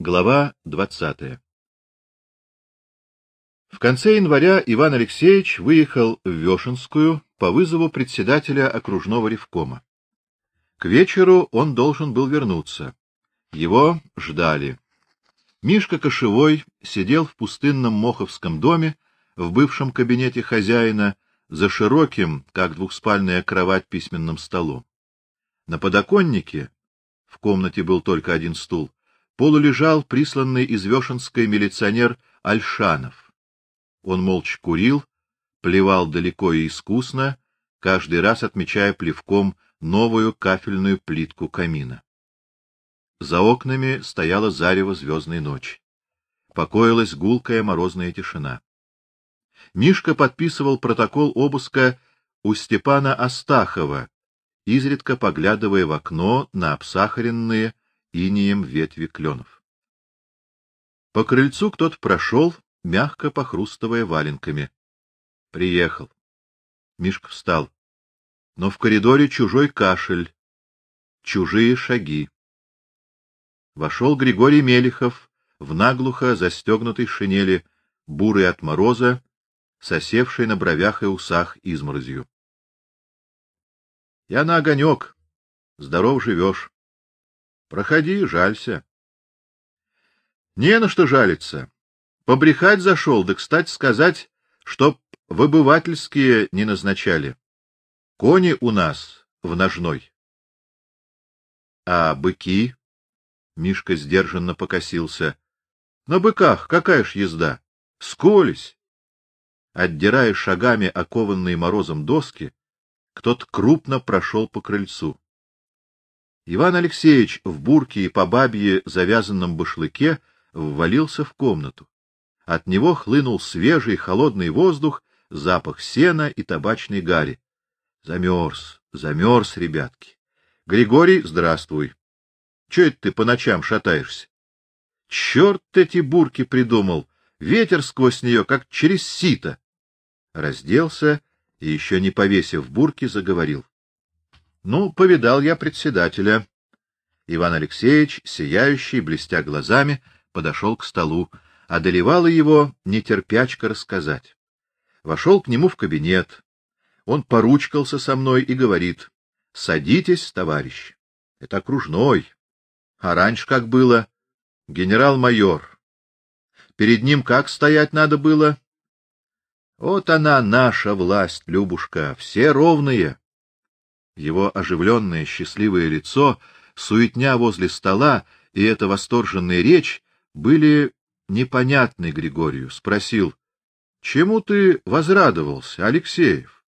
Глава 20. В конце января Иван Алексеевич выехал в Вешенскую по вызову председателя окружного ревкома. К вечеру он должен был вернуться. Его ждали. Мишка Кошевой сидел в пустынном Моховском доме в бывшем кабинете хозяина за широким, как двухспальная кровать, письменным столом. На подоконнике, в комнате был только один стул, полулежал присланный из Вешенской милиционер Альшанов. Он молча курил, плевал далеко и искусно, каждый раз отмечая плевком новую кафельную плитку камина. За окнами стояла зарево звездной ночи. Покоилась гулкая морозная тишина. Мишка подписывал протокол обыска у Степана Астахова, изредка поглядывая в окно на обсахаренные инеем ветви кленов. По крыльцу кто-то прошел, мягко похрустывая валенками. Приехал. Мишка встал. Но в коридоре чужой кашель, чужие шаги. Вошел Григорий Мелихов в наглухо застегнутой шинели, бурый от мороза, сосевший на бровях и усах изморозью. Я на огонек. Здоров живешь. Проходи, жалься. Не на что жалиться. Побрехать зашел, да, кстати сказать, чтоб выбывательские не назначали. Кони у нас в ножной. А быки? Мишка сдержанно покосился. На быках какая ж езда? Сколись. Отдирая шагами окованные морозом доски, кто-то крупно прошел по крыльцу. Иван Алексеевич в бурке и по бабье завязанном башлыке ввалился в комнату. От него хлынул свежий холодный воздух, запах сена и табачной гари. Замерз, замерз, ребятки. Григорий, здравствуй. Че это ты по ночам шатаешься? Черт эти бурки придумал, ветер сквозь нее, как через сито. Разделся и еще не повесив бурки, заговорил. Ну, повидал я председателя. Иван Алексеевич, сияющий, блестя глазами, подошел к столу, одолевало его нетерпячка рассказать. Вошел к нему в кабинет. Он поручкался со мной и говорит: "Садитесь, товарищ. Это окружной. А раньше как было? Генерал-майор. Перед ним как стоять надо было? Вот она наша власть, Любушка, все ровные. Его оживленное, счастливое лицо, суетня возле стола и эта восторженная речь были непонятны Григорию. Спросил: "Чему ты возрадовался, Алексеев?"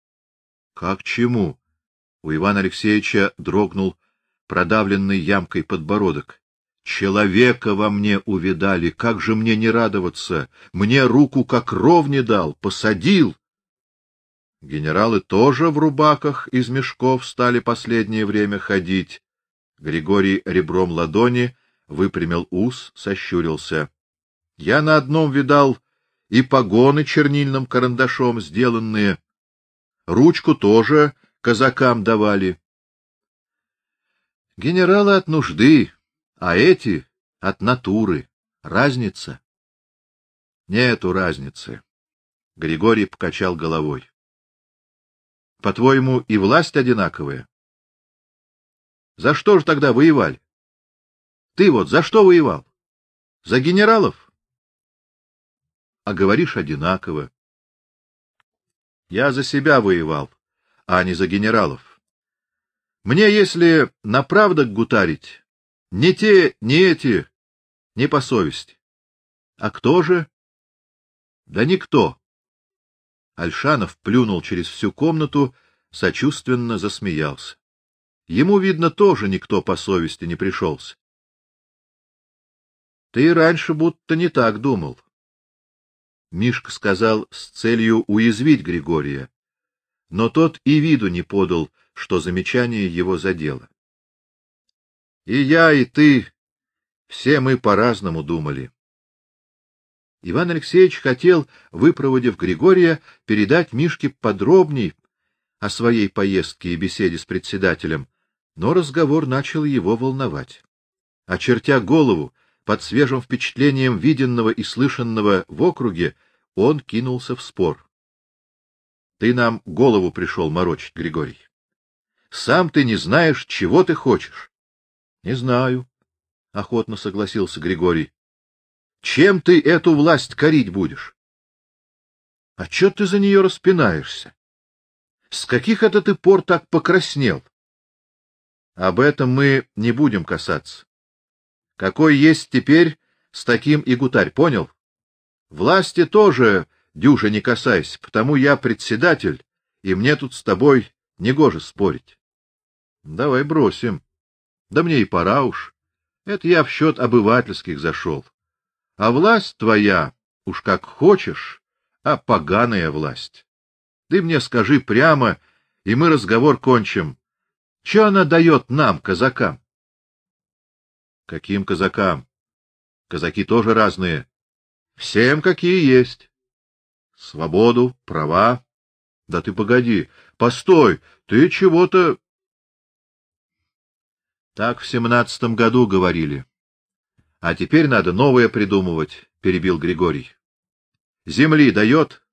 "Как чему?" У Ивана Алексеевича дрогнул продавленный ямкой подбородок. Человека во мне увидали, как же мне не радоваться? Мне руку как ровне дал, посадил. Генералы тоже в рубаках из мешков стали последнее время ходить. Григорий ребром ладони выпрямил ус, сощурился. Я на одном видал и погоны чернильным карандашом сделанные. Ручку тоже казакам давали. Генералы от нужды, а эти от натуры. Разница? Нету разницы. Григорий покачал головой. По-твоему, и власть одинаковая? За что же тогда воевали? Ты вот за что воевал? За генералов? А говоришь одинаково. Я за себя воевал, а не за генералов. Мне, если на правдок гутарить, не те, не эти, не по совести. А кто же? Да никто. Альшанов плюнул через всю комнату, сочувственно засмеялся. Ему видно тоже никто по совести не пришелся. Ты раньше будто не так думал. Мишка сказал с целью уязвить Григория, но тот и виду не подал, что замечание его задело. И я, и ты, все мы по-разному думали. Иван Алексеевич хотел, выпроводив Григория, передать Мишке подробней о своей поездке и беседе с председателем, но разговор начал его волновать. Очертя голову, под свежим впечатлением виденного и слышанного в округе, он кинулся в спор. Ты нам голову пришел морочить, Григорий. Сам ты не знаешь, чего ты хочешь. Не знаю, охотно согласился Григорий. Чем ты эту власть корить будешь? А что ты за нее распинаешься? С каких это ты пор так покраснел? Об этом мы не будем касаться. Какой есть теперь, с таким и гутарь, понял? Власти тоже дюже не касайся, потому я председатель, и мне тут с тобой негоже спорить. Давай бросим. Да мне и пора уж. Это я в счет обывательских зашел. А власть твоя, уж как хочешь, а поганая власть. Ты мне скажи прямо, и мы разговор кончим. Что она дает нам, казакам? Каким казакам? Казаки тоже разные. Всем какие есть. Свободу, права. Да ты погоди, постой, ты чего-то Так в семнадцатом году говорили. А теперь надо новое придумывать, перебил Григорий. Земли дает,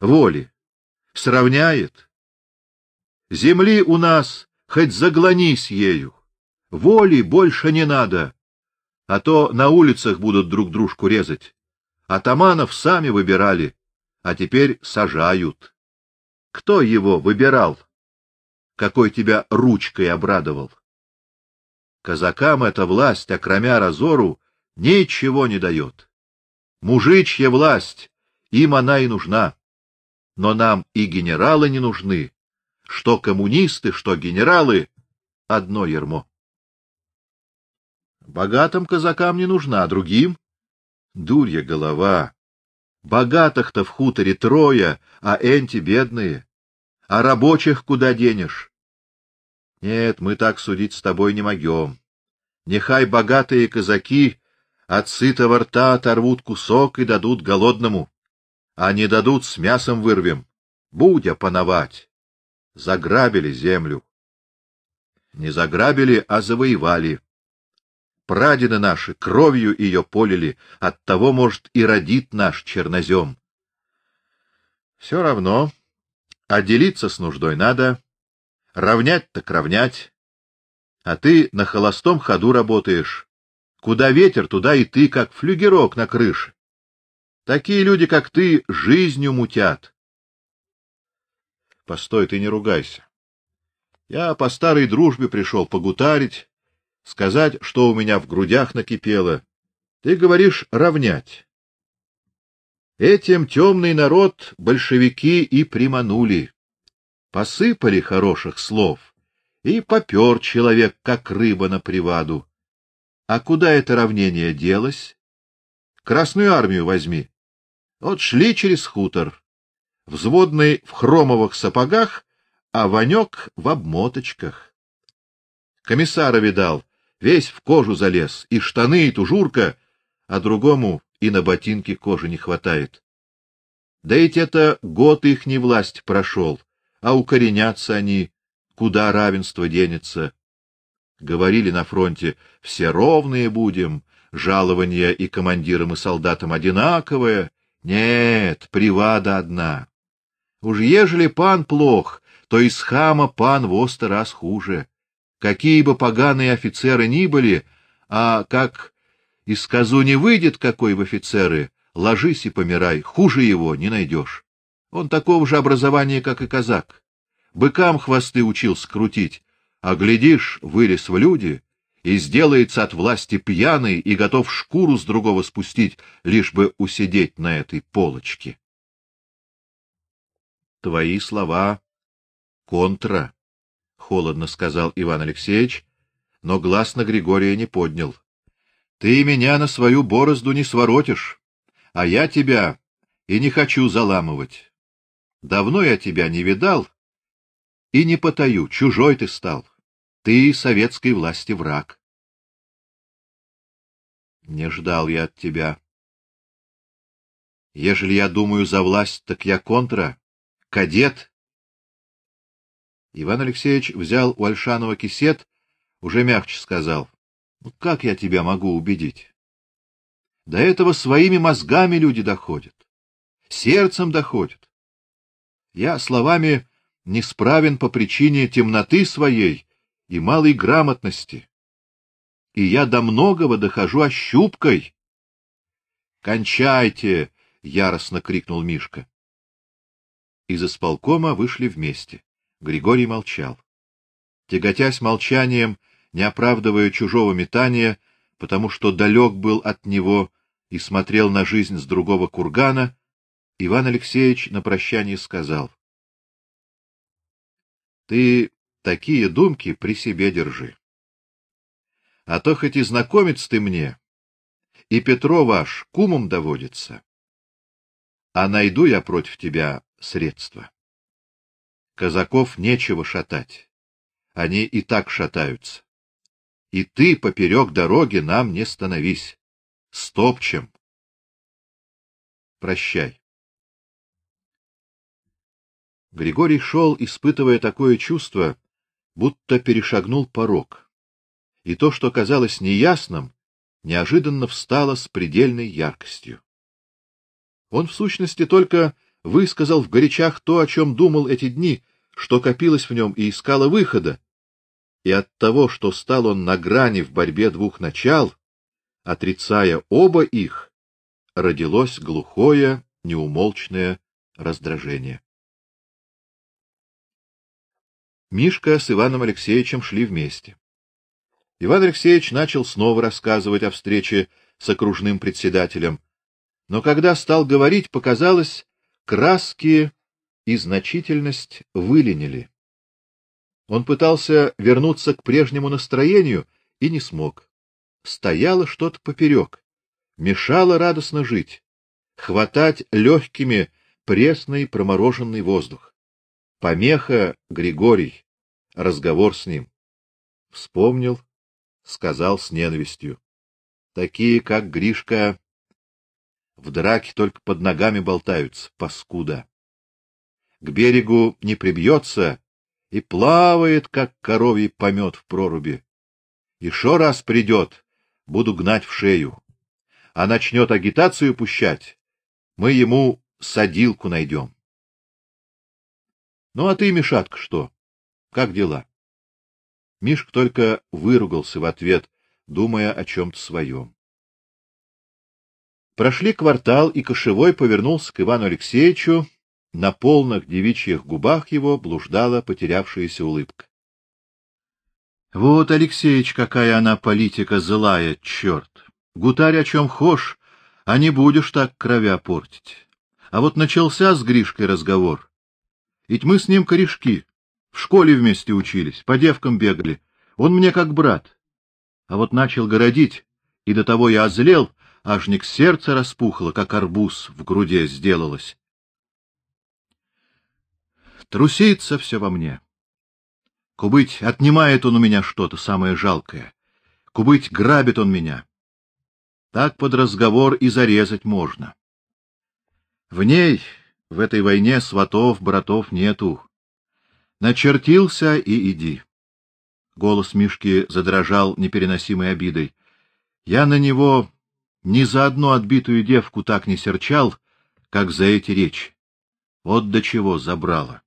воли сравняет. Земли у нас хоть заглонись ею. Воли больше не надо, а то на улицах будут друг дружку резать. Атаманов сами выбирали, а теперь сажают. Кто его выбирал? Какой тебя ручкой обрадовал? Казакам эта власть, окромя разору, ничего не дает. Мужичья власть, им она и нужна. Но нам и генералы не нужны. Что коммунисты, что генералы — одно ермо. Богатым казакам не нужна, а другим — дурья голова. Богатых-то в хуторе трое, а энти бедные. А рабочих куда денешь? Нет, мы так судить с тобой не могем. Нехай богатые казаки от сытого рта оторвут кусок и дадут голодному. А не дадут, с мясом вырвем. Будь опановать. Заграбили землю. Не заграбили, а завоевали. Прадеды наши кровью ее полили, от того, может, и родит наш чернозем. Все равно, а делиться с нуждой надо, равнять так равнять. А ты на холостом ходу работаешь. Куда ветер, туда и ты, как флюгерок на крыше. Такие люди, как ты, жизнью мутят. Постой, ты не ругайся. Я по старой дружбе пришел погутарить, сказать, что у меня в грудях накипело. Ты говоришь равнять. Этим темный народ большевики и приманули. Посыпали хороших слов, и попер человек, как рыба на приваду. А куда это равнение делось? Красную армию возьми. Вот шли через хутор. Взводный в хромовых сапогах, а Ванек в обмоточках. Комиссара видал, весь в кожу залез, и штаны, и тужурка, а другому и на ботинки кожи не хватает. Да ведь это год их не власть прошел, а укоренятся они, куда равенство денется. Говорили на фронте: все ровные будем, жалования и командирам и солдатам одинаковое. Нет, привада одна. Уж ежели пан плох, то из хама пан в сто раз хуже какие бы поганые офицеры ни были, а как из сказу не выйдет какой в офицеры, ложись и помирай, хуже его не найдешь. Он такого же образования, как и казак. Быкам хвосты учился крутить, а глядишь, вылез в люди и сделается от власти пьяный и готов шкуру с другого спустить, лишь бы усидеть на этой полочке. Твои слова контра холодно сказал Иван Алексеевич, но глаз на Григория не поднял. Ты меня на свою борозду не своротишь, а я тебя и не хочу заламывать. Давно я тебя не видал и не потаю, чужой ты стал. Ты советской власти враг. Не ждал я от тебя. Ежели я думаю за власть, так я контра, кадет Иван Алексеевич взял у Альшанова кисет, уже мягче сказал: "Ну как я тебя могу убедить? До этого своими мозгами люди доходят, сердцем доходят. Я словами не справен по причине темноты своей и малой грамотности. И я до многого дохожу ощупкой. Кончайте, яростно крикнул Мишка. Из исполкома вышли вместе. Григорий молчал. Тяготясь молчанием, не оправдывая чужого метания, потому что далек был от него и смотрел на жизнь с другого кургана, Иван Алексеевич на прощание сказал: Ты такие думки при себе держи. А то хоть и знакомец ты мне, и Петро ваш кумом доводится, а найду я против тебя средства. Казаков нечего шатать. Они и так шатаются. И ты поперек дороги нам не становись. Стопчем. Прощай. Григорий шел, испытывая такое чувство, будто перешагнул порог. И то, что казалось неясным, неожиданно встало с предельной яркостью. Он в сущности только высказал в горячах то, о чем думал эти дни, что копилось в нем и искало выхода. И от того, что стал он на грани в борьбе двух начал, отрицая оба их, родилось глухое, неумолчное раздражение. Мишка с Иваном Алексеевичем шли вместе. Иван Алексеевич начал снова рассказывать о встрече с окружным председателем, но когда стал говорить, показалось, краски и значительность выленили. Он пытался вернуться к прежнему настроению и не смог. Стояло что-то поперек, мешало радостно жить, хватать легкими пресный промороженный воздух. Помеха Григорий, разговор с ним. Вспомнил, сказал с ненавистью: такие, как Гришка, в драке только под ногами болтаются, паскуда. К берегу не прибьется и плавает, как коровий помет в проруби. Еще раз придет, буду гнать в шею. А начнет агитацию пущать, мы ему садилку найдем. Ну а ты, Мишатка, что? Как дела? Мишка только выругался в ответ, думая о чем то своем. Прошли квартал, и кошевой повернулся к Ивану Алексеевичу, на полных девичьих губах его блуждала потерявшаяся улыбка. Вот, Алексеич, какая она политика злая, черт! Гутарь о чем хошь, а не будешь так кровя портить. А вот начался с Гришкой разговор. Ведь мы с ним корешки, в школе вместе учились, по девкам бегали. Он мне как брат. А вот начал городить, и до того я озлел, ажник сердце распухло, как арбуз в груди сделалось. Трусится все во мне. Кубыть отнимает он у меня что-то самое жалкое. Кубыть грабит он меня. Так под разговор и зарезать можно. В ней, в этой войне сватов, братов нету. Начертился и иди. Голос Мишки задрожал непереносимой обидой. Я на него ни за одну отбитую девку так не серчал, как за эти речи. Вот до чего забрало.